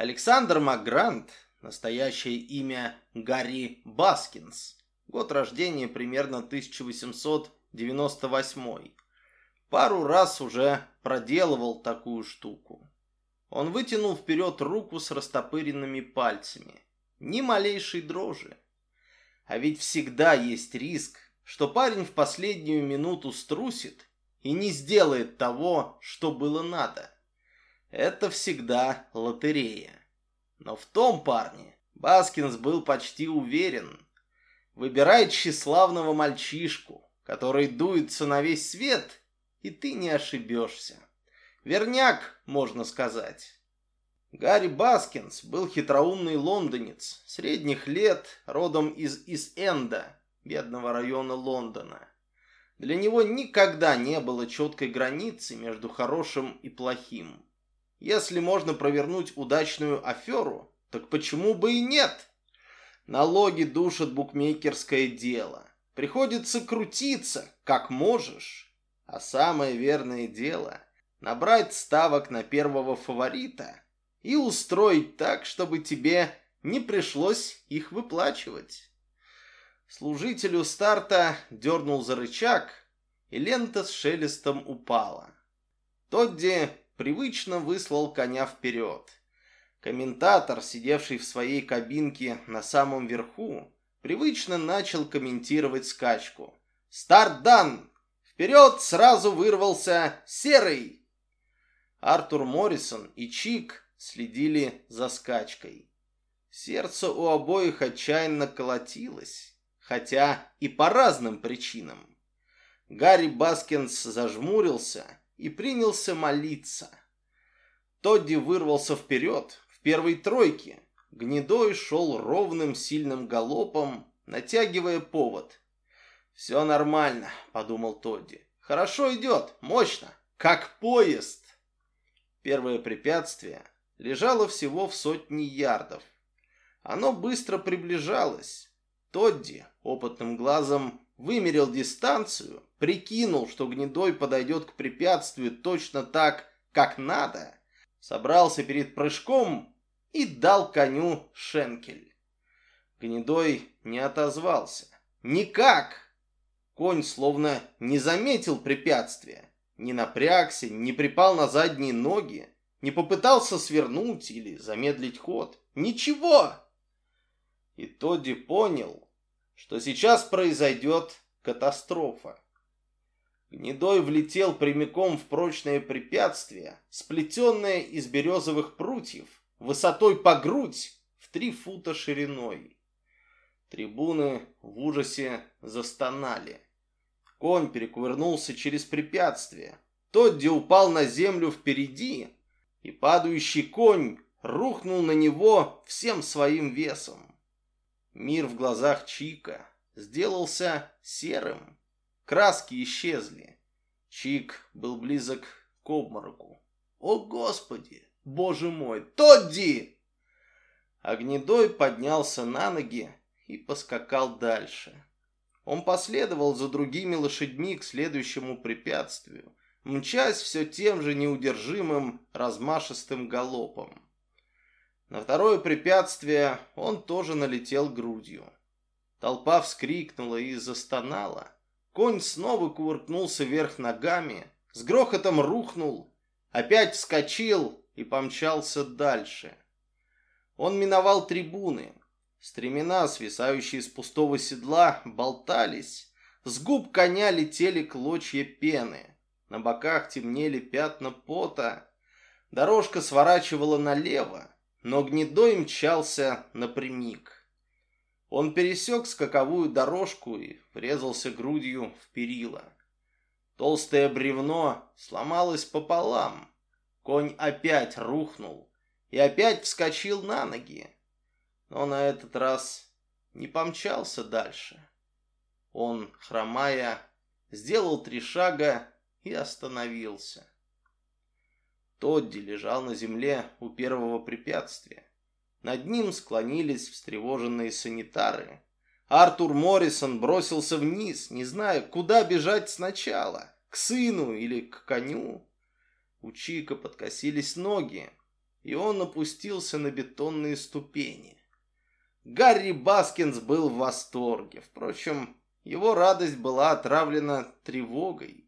Александр Макгрант, настоящее имя Гарри Баскинс, год рождения примерно 1898, пару раз уже проделывал такую штуку. Он вытянул вперед руку с растопыренными пальцами. Ни малейшей дрожи. А ведь всегда есть риск, что парень в последнюю минуту струсит и не сделает того, что было надо. Это всегда лотерея. Но в том парне Баскинс был почти уверен. Выбирай тщеславного мальчишку, который дуется на весь свет, и ты не ошибешься. Верняк, можно сказать. Гарри Баскинс был хитроумный лондонец, средних лет, родом из Ист-Энда, бедного района Лондона. Для него никогда не было четкой границы между хорошим и плохим. Если можно провернуть удачную аферу, так почему бы и нет? Налоги душат букмекерское дело. Приходится крутиться, как можешь. А самое верное дело – набрать ставок на первого фаворита и устроить так, чтобы тебе не пришлось их выплачивать. Служителю старта дернул за рычаг, и лента с шелестом упала. Тодди привычно выслал коня вперед. Комментатор, сидевший в своей кабинке на самом верху, привычно начал комментировать скачку. «Старт дан! Вперед сразу вырвался Серый!» Артур Моррисон и Чик следили за скачкой. Сердце у обоих отчаянно колотилось, хотя и по разным причинам. Гарри Баскинс зажмурился и принялся молиться. Тодди вырвался вперед в первой тройке. Гнедой шел ровным сильным галопом, натягивая повод. «Все нормально», — подумал Тодди. «Хорошо идет, мощно, как поезд». Первое препятствие лежало всего в сотне ярдов. Оно быстро приближалось. Тодди опытным глазом вымерил дистанцию, прикинул, что гнедой подойдет к препятствию точно так, как надо, собрался перед прыжком и дал коню шенкель. Гнедой не отозвался. Никак! Конь словно не заметил препятствия, не напрягся, не припал на задние ноги, не попытался свернуть или замедлить ход. Ничего! И Тодди понял, что сейчас произойдет катастрофа. Гнедой влетел прямиком в прочное препятствие, сплетенное из березовых прутьев, высотой по грудь в три фута шириной. Трибуны в ужасе застонали. Конь перекувырнулся через препятствие. Тодди упал на землю впереди, и падающий конь рухнул на него всем своим весом. Мир в глазах Чика сделался серым. Краски исчезли. Чик был близок к обмороку. «О, Господи! Боже мой! Тодди!» Огнедой поднялся на ноги и поскакал дальше. Он последовал за другими лошадьми к следующему препятствию, мчась все тем же неудержимым размашистым галопом. На второе препятствие он тоже налетел грудью. Толпа вскрикнула и застонала. Конь снова кувыркнулся вверх ногами, с грохотом рухнул, опять вскочил и помчался дальше. Он миновал трибуны. Стремена, свисающие с пустого седла, болтались. С губ коня летели клочья пены. На боках темнели пятна пота. Дорожка сворачивала налево, но гнедой мчался напрямик. Он пересек скаковую дорожку и врезался грудью в перила. Толстое бревно сломалось пополам. Конь опять рухнул и опять вскочил на ноги. Но на этот раз не помчался дальше. Он, хромая, сделал три шага и остановился. Тодди лежал на земле у первого препятствия. Над ним склонились встревоженные санитары. Артур Моррисон бросился вниз, не зная, куда бежать сначала, к сыну или к коню. У Чика подкосились ноги, и он опустился на бетонные ступени. Гарри Баскинс был в восторге. Впрочем, его радость была отравлена тревогой.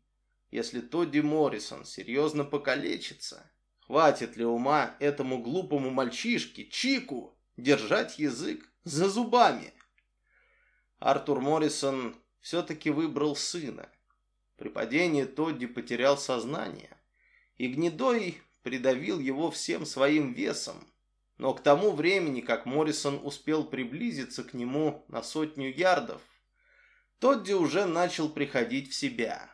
Если Тодди Моррисон серьезно покалечится, хватит ли ума этому глупому мальчишке, Чику, держать язык за зубами? Артур Моррисон все-таки выбрал сына. При падении Тодди потерял сознание, и Гнедой придавил его всем своим весом. Но к тому времени, как Моррисон успел приблизиться к нему на сотню ярдов, Тодди уже начал приходить в себя.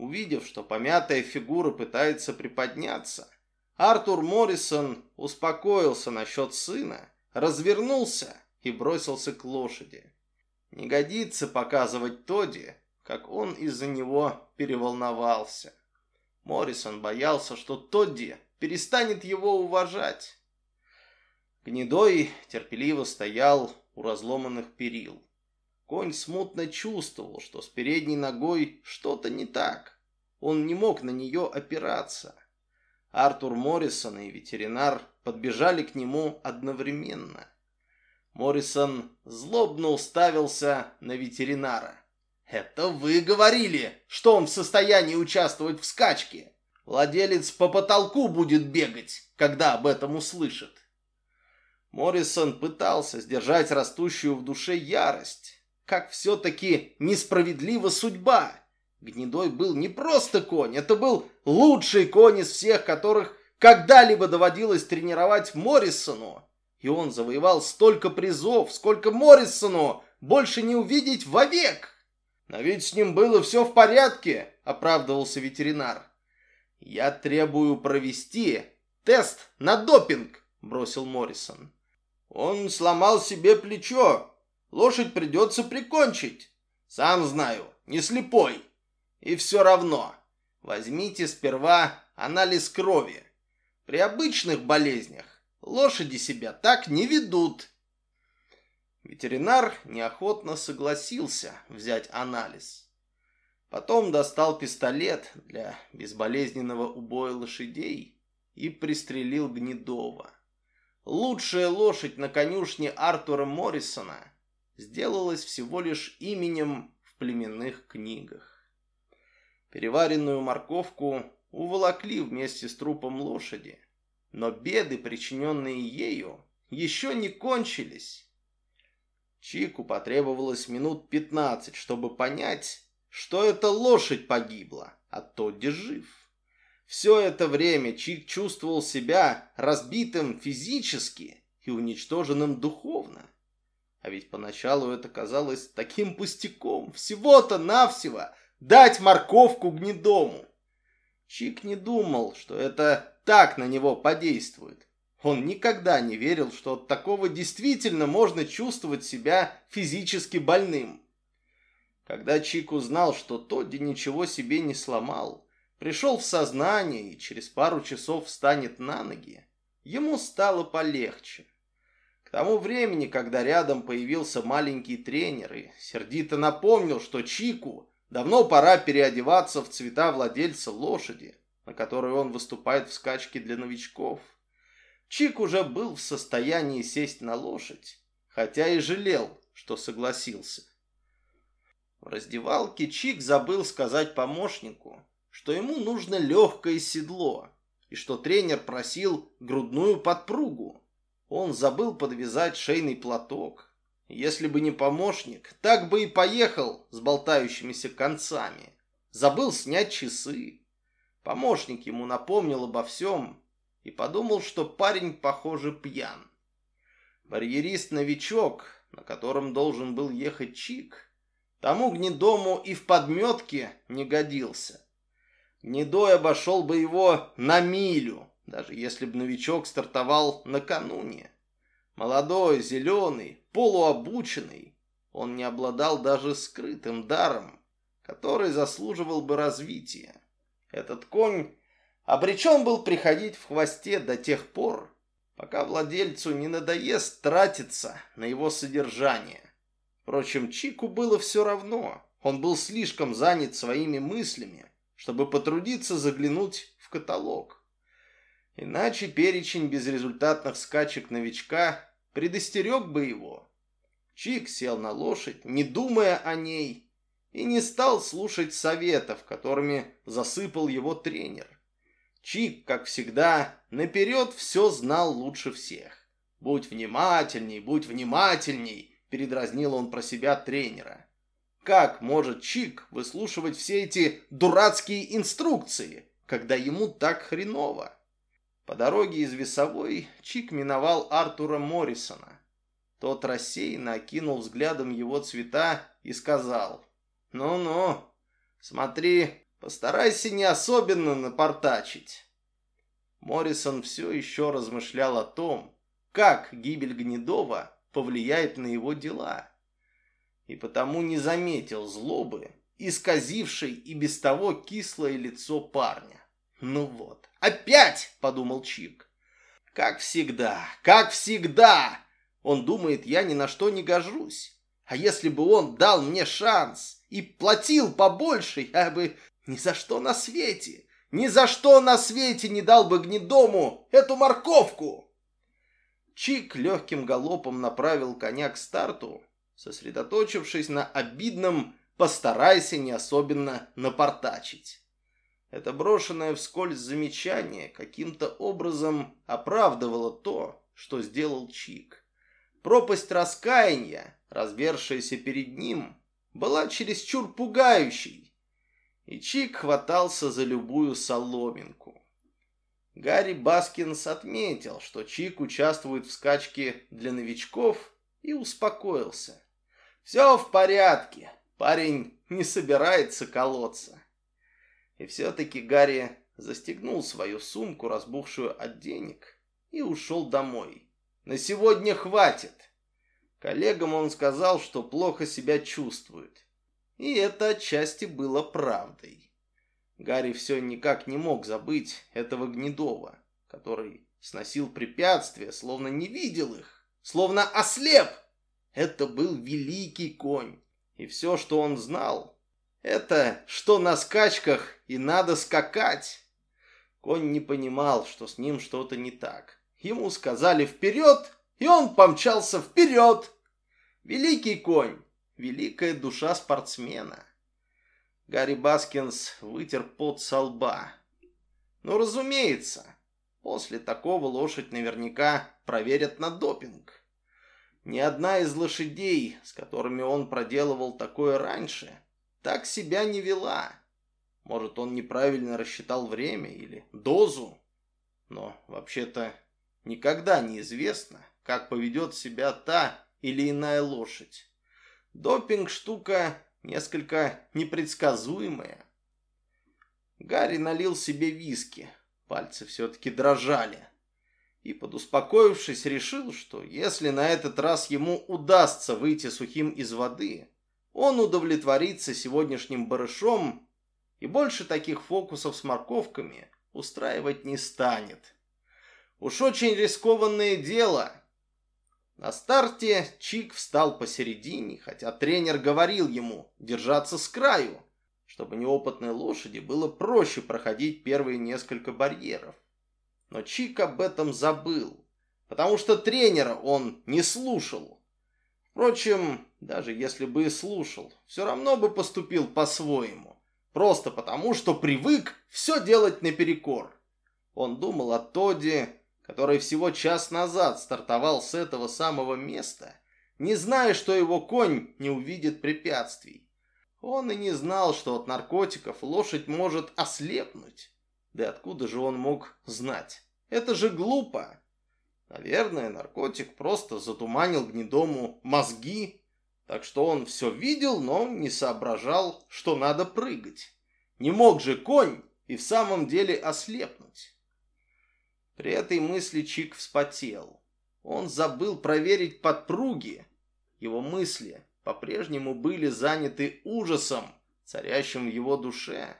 Увидев, что помятая фигура пытается приподняться, Артур Моррисон успокоился насчет сына, развернулся и бросился к лошади. Не годится показывать Тодди, как он из-за него переволновался. Моррисон боялся, что Тодди перестанет его уважать. Гнедой терпеливо стоял у разломанных перил. Конь смутно чувствовал, что с передней ногой что-то не так. Он не мог на нее опираться. Артур Моррисон и ветеринар подбежали к нему одновременно. Моррисон злобно уставился на ветеринара. «Это вы говорили, что он в состоянии участвовать в скачке. Владелец по потолку будет бегать, когда об этом услышит». Моррисон пытался сдержать растущую в душе ярость. Как все-таки несправедлива судьба. Гнедой был не просто конь, это был лучший конь из всех, которых когда-либо доводилось тренировать Моррисону. И он завоевал столько призов, сколько Моррисону больше не увидеть вовек. Но ведь с ним было все в порядке, оправдывался ветеринар. Я требую провести тест на допинг, бросил Моррисон. Он сломал себе плечо. Лошадь придется прикончить. Сам знаю, не слепой. И все равно. Возьмите сперва анализ крови. При обычных болезнях Лошади себя так не ведут. Ветеринар неохотно согласился взять анализ. Потом достал пистолет для безболезненного убоя лошадей и пристрелил Гнедова. Лучшая лошадь на конюшне Артура Моррисона сделалась всего лишь именем в племенных книгах. Переваренную морковку уволокли вместе с трупом лошади – но беды, причиненные ею, еще не кончились. Чику потребовалось минут пятнадцать, чтобы понять, что эта лошадь погибла, а Тодди жив. Все это время Чик чувствовал себя разбитым физически и уничтоженным духовно. А ведь поначалу это казалось таким пустяком, всего-то навсего дать морковку гнедому. Чик не думал, что это так на него подействует. Он никогда не верил, что от такого действительно можно чувствовать себя физически больным. Когда Чик узнал, что Тодди ничего себе не сломал, пришел в сознание и через пару часов встанет на ноги, ему стало полегче. К тому времени, когда рядом появился маленький тренер и сердито напомнил, что Чику давно пора переодеваться в цвета владельца лошади, на которой он выступает в скачке для новичков. Чик уже был в состоянии сесть на лошадь, хотя и жалел, что согласился. В раздевалке Чик забыл сказать помощнику, что ему нужно легкое седло, и что тренер просил грудную подпругу. Он забыл подвязать шейный платок. Если бы не помощник, так бы и поехал с болтающимися концами. Забыл снять часы. Помощник ему напомнил обо всем и подумал, что парень, похоже, пьян. Барьерист-новичок, на котором должен был ехать Чик, тому гнедому и в подметке не годился. Гнедой обошел бы его на милю, даже если бы новичок стартовал накануне. Молодой, зеленый, полуобученный, он не обладал даже скрытым даром, который заслуживал бы развития. Этот конь обречен был приходить в хвосте до тех пор, пока владельцу не надоест тратиться на его содержание. Впрочем, Чику было все равно. Он был слишком занят своими мыслями, чтобы потрудиться заглянуть в каталог. Иначе перечень безрезультатных скачек новичка предостерег бы его. Чик сел на лошадь, не думая о ней, и не стал слушать советов, которыми засыпал его тренер. Чик, как всегда, наперед все знал лучше всех. «Будь внимательней, будь внимательней», — передразнил он про себя тренера. Как может Чик выслушивать все эти дурацкие инструкции, когда ему так хреново? По дороге из Весовой Чик миновал Артура Моррисона. Тот рассеянно окинул взглядом его цвета и сказал, «Ну-ну, смотри, постарайся не особенно напортачить». Моррисон все еще размышлял о том, как гибель Гнедова повлияет на его дела и потому не заметил злобы, исказившей и без того кислое лицо парня. «Ну вот, опять!» — подумал Чик. «Как всегда, как всегда!» Он думает, я ни на что не гожусь. А если бы он дал мне шанс и платил побольше, я бы ни за что на свете, ни за что на свете не дал бы гнедому эту морковку. Чик легким галопом направил коня к старту, сосредоточившись на обидном «постарайся не особенно напортачить». Это брошенное вскользь замечание каким-то образом оправдывало то, что сделал Чик. Пропасть раскаяния, разверзшаяся перед ним, была чересчур пугающей, и Чик хватался за любую соломинку. Гарри Баскинс отметил, что Чик участвует в скачке для новичков и успокоился. Все в порядке. Парень не собирается колоться. И все-таки Гарри застегнул свою сумку, разбухшую от денег, и ушел домой. На сегодня хватит. Коллегам он сказал, что плохо себя чувствует. И это отчасти было правдой. Гарри все никак не мог забыть этого Гнедова, который сносил препятствия, словно не видел их, словно ослеп. Это был великий конь. И все, что он знал, это что на скачках и надо скакать. Конь не понимал, что с ним что-то не так. Ему сказали «вперед!» и он помчался вперед. Великий конь, великая душа спортсмена. Гарри Баскинс вытер пот со лба. Ну, разумеется, после такого лошадь наверняка проверят на допинг. Ни одна из лошадей, с которыми он проделывал такое раньше, так себя не вела. Может, он неправильно рассчитал время или дозу. Но, вообще-то, никогда не известно, как поведет себя та или иная лошадь. Допинг – штука несколько непредсказуемая. Гарри налил себе виски. Пальцы все-таки дрожали и, подуспокоившись, решил, что если на этот раз ему удастся выйти сухим из воды, он удовлетворится сегодняшним барышом и больше таких фокусов с морковками устраивать не станет. Уж очень рискованное дело. На старте Чик встал посередине, хотя тренер говорил ему держаться с краю, чтобы неопытной лошади было проще проходить первые несколько барьеров. Но Чик об этом забыл, потому что тренера он не слушал. Впрочем, даже если бы и слушал, все равно бы поступил по-своему. Просто потому, что привык все делать наперекор. Он думал о Тоде, который всего час назад стартовал с этого самого места, не зная, что его конь не увидит препятствий. Он и не знал, что от наркотиков лошадь может ослепнуть. Да откуда же он мог знать? Это же глупо. Наверное, наркотик просто затуманил гнедому мозги, так что он все видел, но не соображал, что надо прыгать. Не мог же конь и в самом деле ослепнуть. При этой мысли Чик вспотел. Он забыл проверить подпруги. Его мысли по-прежнему были заняты ужасом, царящим в его душе.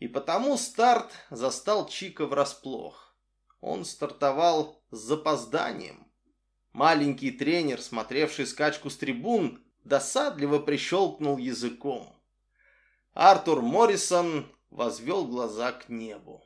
И потому старт застал Чика врасплох. Он стартовал с запозданием. Маленький тренер, смотревший скачку с трибун, досадливо прищелкнул языком. Артур Моррисон возвел глаза к небу.